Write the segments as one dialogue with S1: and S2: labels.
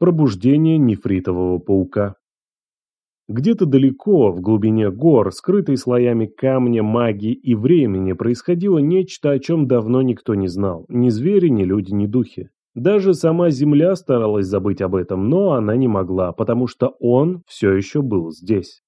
S1: Пробуждение нефритового паука. Где-то далеко, в глубине гор, скрытой слоями камня, магии и времени, происходило нечто, о чем давно никто не знал. Ни звери, ни люди, ни духи. Даже сама Земля старалась забыть об этом, но она не могла, потому что он все еще был здесь.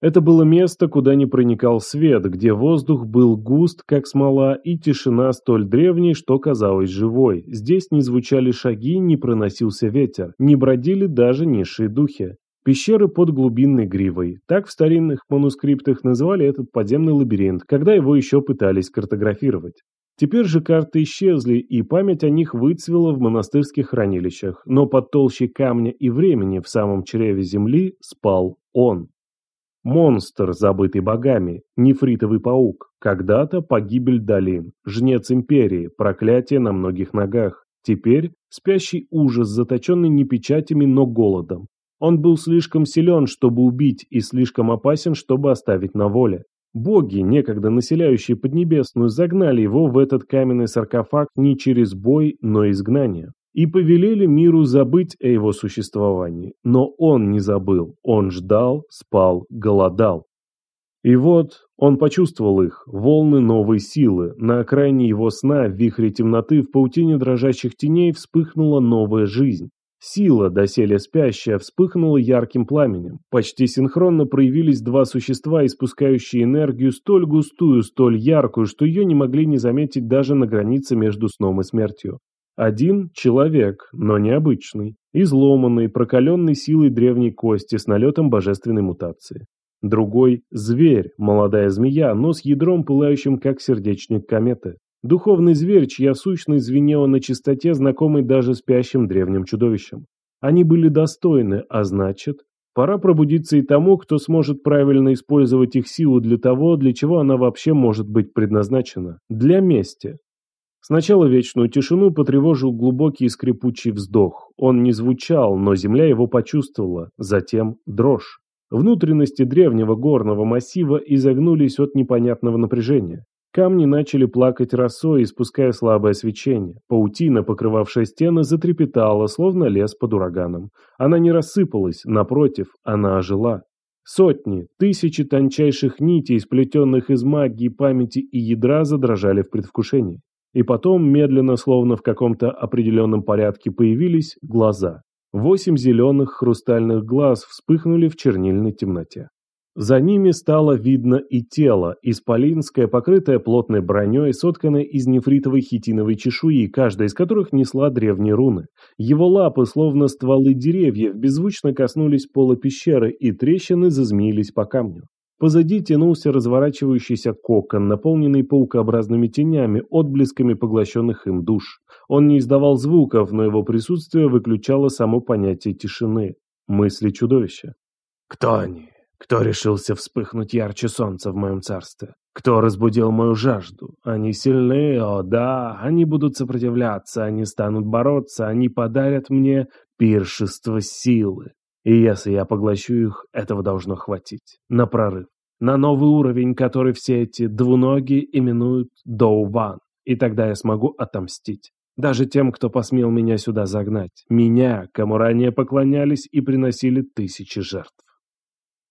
S1: Это было место, куда не проникал свет, где воздух был густ, как смола, и тишина столь древней, что казалась живой. Здесь не звучали шаги, не проносился ветер, не бродили даже низшие духи. Пещеры под глубинной гривой. Так в старинных манускриптах называли этот подземный лабиринт, когда его еще пытались картографировать. Теперь же карты исчезли, и память о них выцвела в монастырских хранилищах, но под толщей камня и времени в самом чреве земли спал он. Монстр, забытый богами, нефритовый паук, когда-то погибель долин, жнец империи, проклятие на многих ногах, теперь спящий ужас, заточенный не печатями, но голодом. Он был слишком силен, чтобы убить, и слишком опасен, чтобы оставить на воле. Боги, некогда населяющие Поднебесную, загнали его в этот каменный саркофаг не через бой, но изгнание и повелели миру забыть о его существовании. Но он не забыл, он ждал, спал, голодал. И вот он почувствовал их, волны новой силы. На окраине его сна, в вихре темноты, в паутине дрожащих теней вспыхнула новая жизнь. Сила, доселе спящая, вспыхнула ярким пламенем. Почти синхронно проявились два существа, испускающие энергию столь густую, столь яркую, что ее не могли не заметить даже на границе между сном и смертью. Один – человек, но необычный, изломанный, прокаленный силой древней кости с налетом божественной мутации. Другой – зверь, молодая змея, но с ядром, пылающим как сердечник кометы. Духовный зверь, чья сущность звенела на чистоте, знакомой даже спящим древним чудовищам. Они были достойны, а значит, пора пробудиться и тому, кто сможет правильно использовать их силу для того, для чего она вообще может быть предназначена – для мести. Сначала вечную тишину потревожил глубокий и скрипучий вздох. Он не звучал, но земля его почувствовала, затем дрожь. Внутренности древнего горного массива изогнулись от непонятного напряжения. Камни начали плакать росой, испуская слабое свечение. Паутина, покрывавшая стены, затрепетала, словно лес под ураганом. Она не рассыпалась, напротив, она ожила. Сотни, тысячи тончайших нитей, сплетенных из магии, памяти и ядра, задрожали в предвкушении. И потом, медленно, словно в каком-то определенном порядке, появились глаза. Восемь зеленых хрустальных глаз вспыхнули в чернильной темноте. За ними стало видно и тело, исполинское, покрытое плотной броней, сотканное из нефритовой хитиновой чешуи, каждая из которых несла древние руны. Его лапы, словно стволы деревьев, беззвучно коснулись пола пещеры, и трещины зазмеились по камню. Позади тянулся разворачивающийся кокон, наполненный паукообразными тенями, отблесками поглощенных им душ. Он не издавал звуков, но его присутствие выключало само понятие тишины, мысли чудовища. «Кто они? Кто решился вспыхнуть ярче солнца в моем царстве? Кто разбудил мою жажду? Они сильны, о да, они будут сопротивляться, они станут бороться, они подарят мне пиршество силы. И если я поглощу их, этого должно хватить. На прорыв. На новый уровень, который все эти двуногие именуют Доуван. И тогда я смогу отомстить. Даже тем, кто посмел меня сюда загнать. Меня, кому ранее поклонялись и приносили тысячи жертв.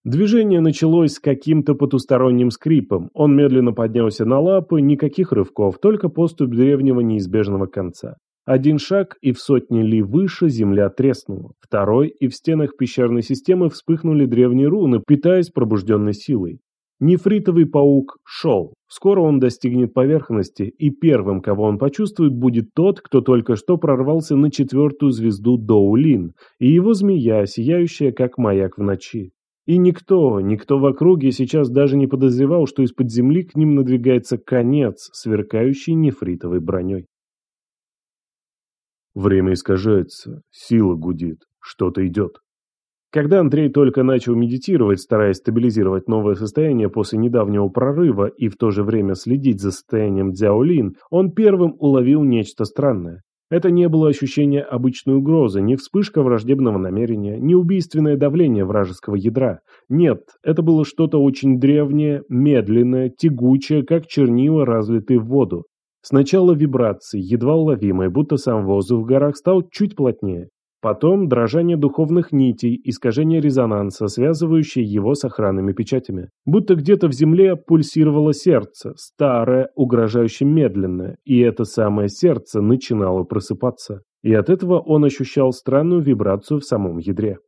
S1: Движение началось с каким-то потусторонним скрипом. Он медленно поднялся на лапы, никаких рывков, только поступь древнего неизбежного конца. Один шаг, и в сотни ли выше земля треснула. Второй, и в стенах пещерной системы вспыхнули древние руны, питаясь пробужденной силой. Нефритовый паук шел. Скоро он достигнет поверхности, и первым, кого он почувствует, будет тот, кто только что прорвался на четвертую звезду Доулин, и его змея, сияющая как маяк в ночи. И никто, никто в округе сейчас даже не подозревал, что из-под земли к ним надвигается конец, сверкающий нефритовой броней. Время искажается, сила гудит, что-то идет. Когда Андрей только начал медитировать, стараясь стабилизировать новое состояние после недавнего прорыва и в то же время следить за состоянием Дзяолин, он первым уловил нечто странное. Это не было ощущение обычной угрозы, не вспышка враждебного намерения, не убийственное давление вражеского ядра. Нет, это было что-то очень древнее, медленное, тягучее, как чернила, разлитые в воду. Сначала вибрации, едва уловимые, будто сам воздух в горах стал чуть плотнее. Потом дрожание духовных нитей, искажение резонанса, связывающее его с охранными печатями. Будто где-то в земле пульсировало сердце, старое, угрожающе медленное, и это самое сердце начинало просыпаться. И от этого он ощущал странную вибрацию в самом ядре.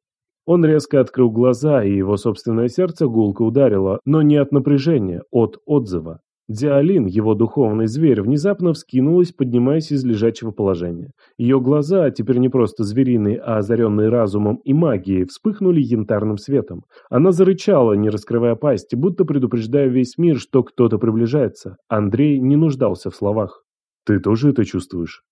S1: Он резко открыл глаза, и его собственное сердце гулко ударило, но не от напряжения, от отзыва. Диалин, его духовный зверь, внезапно вскинулась, поднимаясь из лежачего положения. Ее глаза, теперь не просто звериные, а озаренные разумом и магией, вспыхнули янтарным светом. Она зарычала, не раскрывая пасти, будто предупреждая весь мир, что кто-то приближается. Андрей не нуждался в словах. «Ты тоже это чувствуешь?»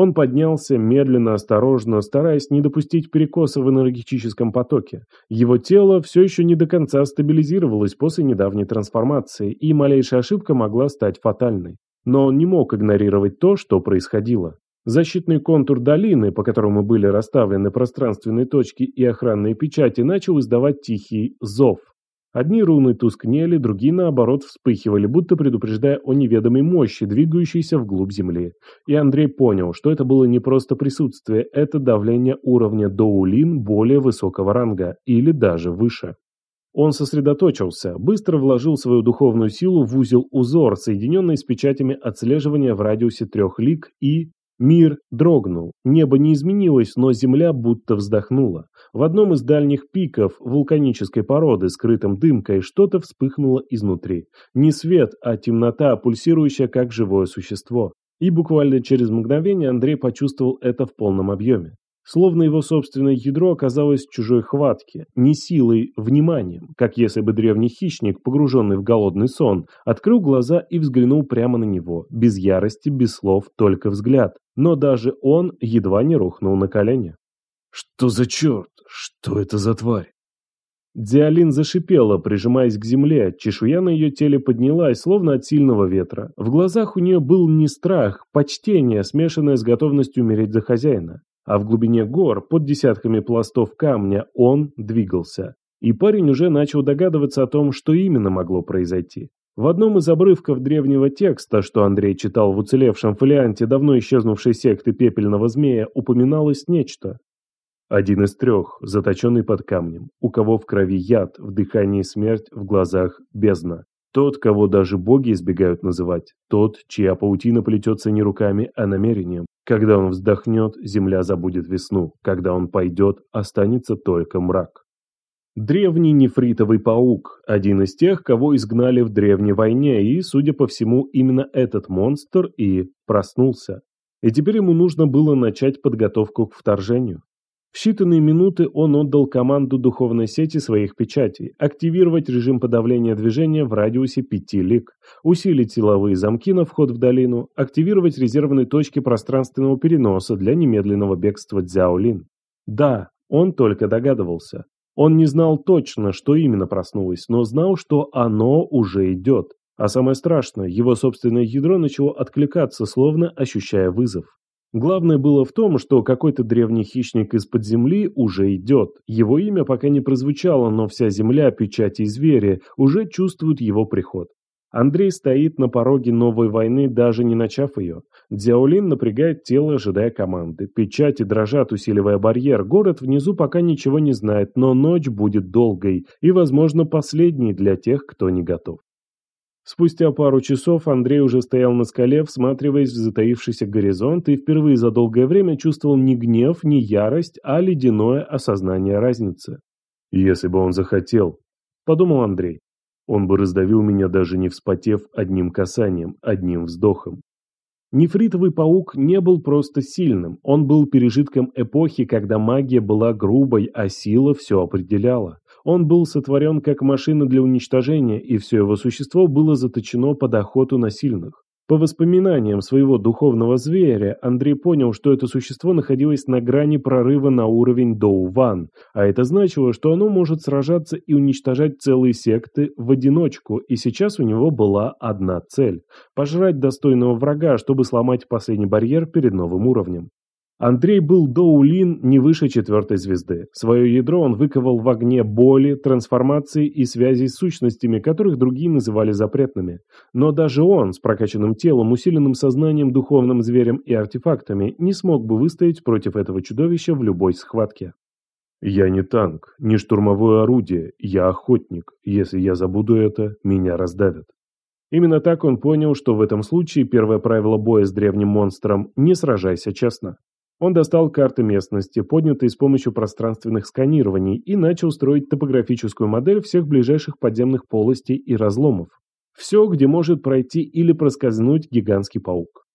S1: Он поднялся медленно, осторожно, стараясь не допустить перекоса в энергетическом потоке. Его тело все еще не до конца стабилизировалось после недавней трансформации, и малейшая ошибка могла стать фатальной. Но он не мог игнорировать то, что происходило. Защитный контур долины, по которому были расставлены пространственные точки и охранные печати, начал издавать тихий зов. Одни руны тускнели, другие, наоборот, вспыхивали, будто предупреждая о неведомой мощи, двигающейся вглубь земли. И Андрей понял, что это было не просто присутствие, это давление уровня доулин более высокого ранга, или даже выше. Он сосредоточился, быстро вложил свою духовную силу в узел-узор, соединенный с печатями отслеживания в радиусе трех лиг и... Мир дрогнул, небо не изменилось, но земля будто вздохнула. В одном из дальних пиков вулканической породы, скрытым дымкой, что-то вспыхнуло изнутри. Не свет, а темнота, пульсирующая как живое существо. И буквально через мгновение Андрей почувствовал это в полном объеме. Словно его собственное ядро оказалось в чужой хватке, не силой, вниманием, как если бы древний хищник, погруженный в голодный сон, открыл глаза и взглянул прямо на него, без ярости, без слов, только взгляд. Но даже он едва не рухнул на колени. «Что за черт? Что это за тварь?» Диалин зашипела, прижимаясь к земле, чешуя на ее теле поднялась, словно от сильного ветра. В глазах у нее был не страх, почтение, смешанное с готовностью умереть за хозяина а в глубине гор, под десятками пластов камня, он двигался. И парень уже начал догадываться о том, что именно могло произойти. В одном из обрывков древнего текста, что Андрей читал в уцелевшем фолианте давно исчезнувшей секты пепельного змея, упоминалось нечто. Один из трех, заточенный под камнем, у кого в крови яд, в дыхании смерть, в глазах бездна. Тот, кого даже боги избегают называть, тот, чья паутина плетется не руками, а намерением. Когда он вздохнет, земля забудет весну, когда он пойдет, останется только мрак. Древний нефритовый паук, один из тех, кого изгнали в древней войне, и, судя по всему, именно этот монстр и проснулся. И теперь ему нужно было начать подготовку к вторжению. В считанные минуты он отдал команду духовной сети своих печатей активировать режим подавления движения в радиусе 5 лиг, усилить силовые замки на вход в долину, активировать резервные точки пространственного переноса для немедленного бегства Дзяолин. Да, он только догадывался. Он не знал точно, что именно проснулось, но знал, что оно уже идет. А самое страшное, его собственное ядро начало откликаться, словно ощущая вызов. Главное было в том, что какой-то древний хищник из-под земли уже идет. Его имя пока не прозвучало, но вся земля, печати и звери уже чувствуют его приход. Андрей стоит на пороге новой войны, даже не начав ее. Дзяолин напрягает тело, ожидая команды. Печати дрожат, усиливая барьер. Город внизу пока ничего не знает, но ночь будет долгой и, возможно, последней для тех, кто не готов. Спустя пару часов Андрей уже стоял на скале, всматриваясь в затаившийся горизонт, и впервые за долгое время чувствовал не гнев, не ярость, а ледяное осознание разницы. «Если бы он захотел», — подумал Андрей, — «он бы раздавил меня, даже не вспотев одним касанием, одним вздохом». Нефритовый паук не был просто сильным, он был пережитком эпохи, когда магия была грубой, а сила все определяла. Он был сотворен как машина для уничтожения, и все его существо было заточено под охоту на сильных. По воспоминаниям своего духовного зверя, Андрей понял, что это существо находилось на грани прорыва на уровень Доу-Ван, а это значило, что оно может сражаться и уничтожать целые секты в одиночку, и сейчас у него была одна цель – пожрать достойного врага, чтобы сломать последний барьер перед новым уровнем. Андрей был Доулин не выше четвертой звезды. Свое ядро он выковал в огне боли, трансформации и связей с сущностями, которых другие называли запретными. Но даже он, с прокачанным телом, усиленным сознанием, духовным зверем и артефактами, не смог бы выстоять против этого чудовища в любой схватке. «Я не танк, не штурмовое орудие, я охотник. Если я забуду это, меня раздавят». Именно так он понял, что в этом случае первое правило боя с древним монстром – не сражайся честно. Он достал карты местности, поднятые с помощью пространственных сканирований, и начал строить топографическую модель всех ближайших подземных полостей и разломов. Все, где может пройти или проскользнуть гигантский паук.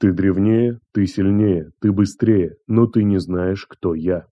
S1: Ты древнее, ты сильнее, ты быстрее, но ты не знаешь, кто я.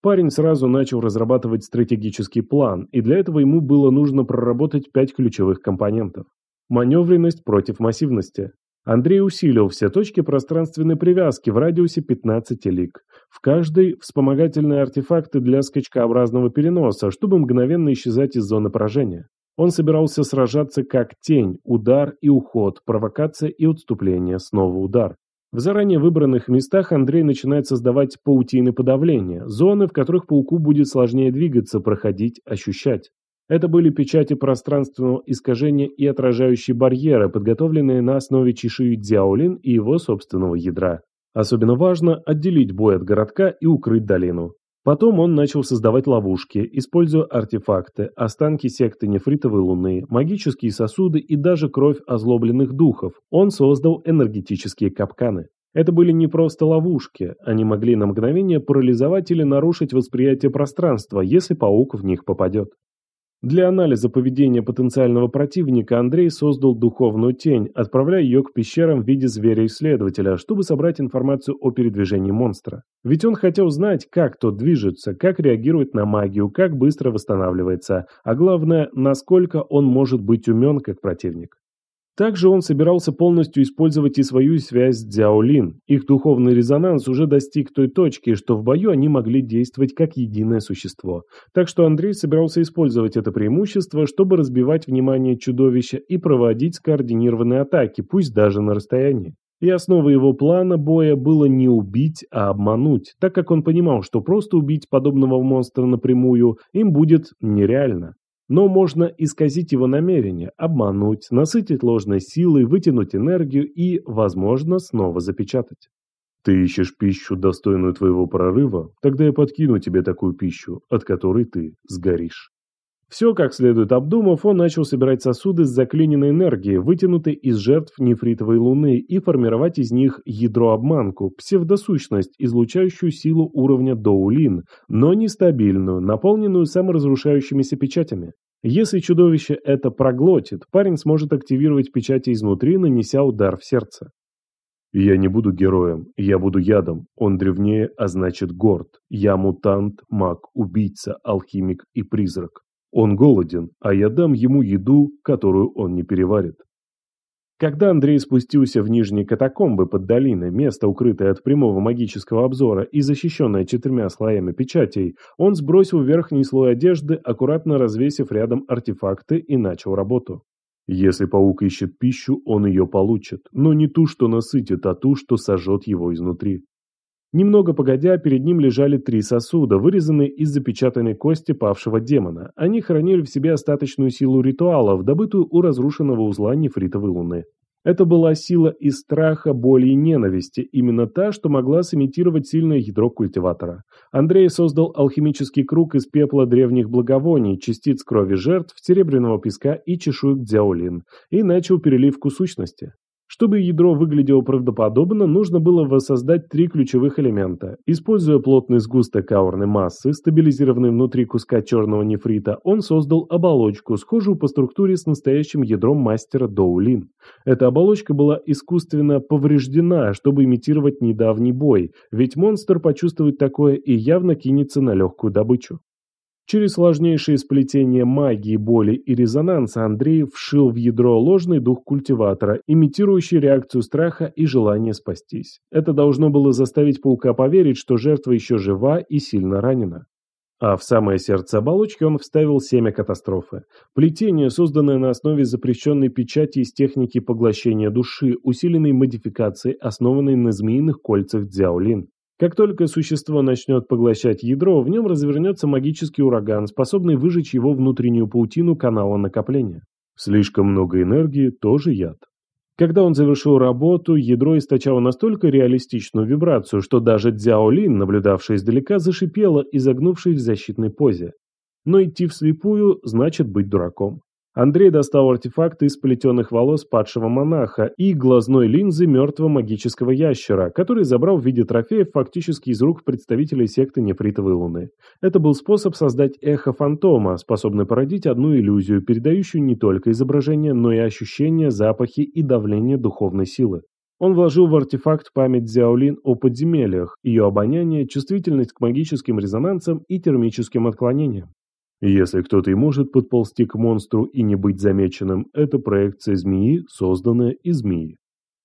S1: Парень сразу начал разрабатывать стратегический план, и для этого ему было нужно проработать пять ключевых компонентов. Маневренность против массивности, Андрей усилил все точки пространственной привязки в радиусе 15 лиг. В каждой вспомогательные артефакты для скачкообразного переноса, чтобы мгновенно исчезать из зоны поражения. Он собирался сражаться как тень, удар и уход, провокация и отступление, снова удар. В заранее выбранных местах Андрей начинает создавать паутины подавления, зоны, в которых пауку будет сложнее двигаться, проходить, ощущать. Это были печати пространственного искажения и отражающие барьеры, подготовленные на основе чешуи Дзяолин и его собственного ядра. Особенно важно отделить бой от городка и укрыть долину. Потом он начал создавать ловушки, используя артефакты, останки секты нефритовой луны, магические сосуды и даже кровь озлобленных духов. Он создал энергетические капканы. Это были не просто ловушки, они могли на мгновение парализовать или нарушить восприятие пространства, если паук в них попадет. Для анализа поведения потенциального противника Андрей создал духовную тень, отправляя ее к пещерам в виде зверя-исследователя, чтобы собрать информацию о передвижении монстра. Ведь он хотел знать, как тот движется, как реагирует на магию, как быстро восстанавливается, а главное, насколько он может быть умен как противник. Также он собирался полностью использовать и свою связь с Дзяолин. Их духовный резонанс уже достиг той точки, что в бою они могли действовать как единое существо. Так что Андрей собирался использовать это преимущество, чтобы разбивать внимание чудовища и проводить скоординированные атаки, пусть даже на расстоянии. И основой его плана боя было не убить, а обмануть, так как он понимал, что просто убить подобного монстра напрямую им будет нереально. Но можно исказить его намерение, обмануть, насытить ложной силой, вытянуть энергию и, возможно, снова запечатать. Ты ищешь пищу, достойную твоего прорыва, тогда я подкину тебе такую пищу, от которой ты сгоришь. Все как следует обдумав, он начал собирать сосуды с заклиненной энергией, вытянутой из жертв нефритовой луны, и формировать из них ядро-обманку, псевдосущность, излучающую силу уровня доулин, но нестабильную, наполненную саморазрушающимися печатями. Если чудовище это проглотит, парень сможет активировать печати изнутри, нанеся удар в сердце. Я не буду героем, я буду ядом. Он древнее, а значит горд. Я мутант, маг, убийца, алхимик и призрак. Он голоден, а я дам ему еду, которую он не переварит. Когда Андрей спустился в нижние катакомбы под долиной, место, укрытое от прямого магического обзора и защищенное четырьмя слоями печатей, он сбросил верхний слой одежды, аккуратно развесив рядом артефакты и начал работу. Если паук ищет пищу, он ее получит, но не ту, что насытит, а ту, что сожжет его изнутри. Немного погодя, перед ним лежали три сосуда, вырезанные из запечатанной кости павшего демона. Они хранили в себе остаточную силу ритуалов, добытую у разрушенного узла нефритовой луны. Это была сила из страха, боли и ненависти, именно та, что могла сымитировать сильное ядро культиватора. Андрей создал алхимический круг из пепла древних благовоний, частиц крови жертв, серебряного песка и чешуек дзяолин, и начал переливку сущности. Чтобы ядро выглядело правдоподобно, нужно было воссоздать три ключевых элемента. Используя плотный сгусток аурной массы, стабилизированный внутри куска черного нефрита, он создал оболочку, схожую по структуре с настоящим ядром мастера Доулин. Эта оболочка была искусственно повреждена, чтобы имитировать недавний бой, ведь монстр почувствует такое и явно кинется на легкую добычу. Через сложнейшие сплетения магии, боли и резонанса Андрей вшил в ядро ложный дух культиватора, имитирующий реакцию страха и желание спастись. Это должно было заставить паука поверить, что жертва еще жива и сильно ранена. А в самое сердце оболочки он вставил семя катастрофы. Плетение, созданное на основе запрещенной печати из техники поглощения души, усиленной модификацией, основанной на змеиных кольцах Дзяолин. Как только существо начнет поглощать ядро, в нем развернется магический ураган, способный выжечь его внутреннюю паутину канала накопления. Слишком много энергии – тоже яд. Когда он завершил работу, ядро источало настолько реалистичную вибрацию, что даже Дзяо Лин, наблюдавший издалека, зашипела, изогнувшись в защитной позе. Но идти вслепую значит быть дураком. Андрей достал артефакты из плетеных волос падшего монаха и глазной линзы мертвого магического ящера, который забрал в виде трофеев фактически из рук представителей секты Нефритовой Луны. Это был способ создать эхо фантома, способный породить одну иллюзию, передающую не только изображение, но и ощущения, запахи и давление духовной силы. Он вложил в артефакт память Зяолин о подземельях, ее обоняние, чувствительность к магическим резонансам и термическим отклонениям. Если кто-то и может подползти к монстру и не быть замеченным, это проекция змеи, созданная из змеи.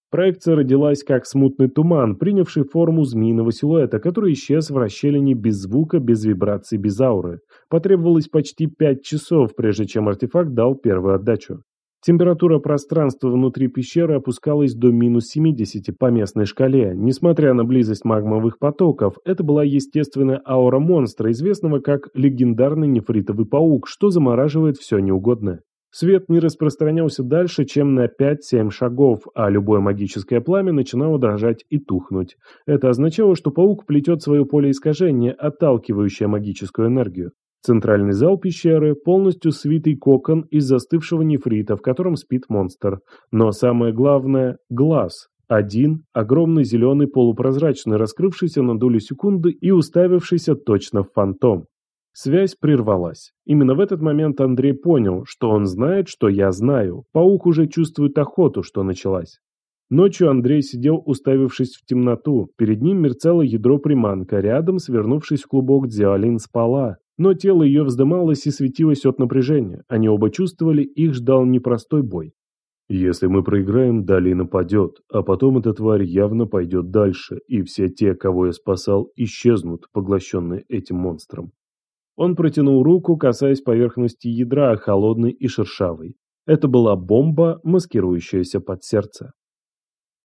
S1: Проекция родилась как смутный туман, принявший форму змеиного силуэта, который исчез в расщелине без звука, без вибраций, без ауры. Потребовалось почти пять часов, прежде чем артефакт дал первую отдачу. Температура пространства внутри пещеры опускалась до минус 70 по местной шкале. Несмотря на близость магмовых потоков, это была естественная аура монстра, известного как легендарный нефритовый паук, что замораживает все неугодное. Свет не распространялся дальше, чем на 5-7 шагов, а любое магическое пламя начинало дрожать и тухнуть. Это означало, что паук плетет свое поле искажения, отталкивающее магическую энергию. Центральный зал пещеры полностью свитый кокон из застывшего нефрита, в котором спит монстр. Но самое главное – глаз. Один, огромный зеленый полупрозрачный, раскрывшийся на долю секунды и уставившийся точно в фантом. Связь прервалась. Именно в этот момент Андрей понял, что он знает, что я знаю. Паук уже чувствует охоту, что началась. Ночью Андрей сидел, уставившись в темноту. Перед ним мерцало ядро приманка, рядом, свернувшись в клубок, Диалин спала. Но тело ее вздымалось и светилось от напряжения. Они оба чувствовали, их ждал непростой бой. Если мы проиграем, Дали нападет, а потом эта тварь явно пойдет дальше, и все те, кого я спасал, исчезнут, поглощенные этим монстром. Он протянул руку, касаясь поверхности ядра, холодной и шершавой. Это была бомба, маскирующаяся под сердце.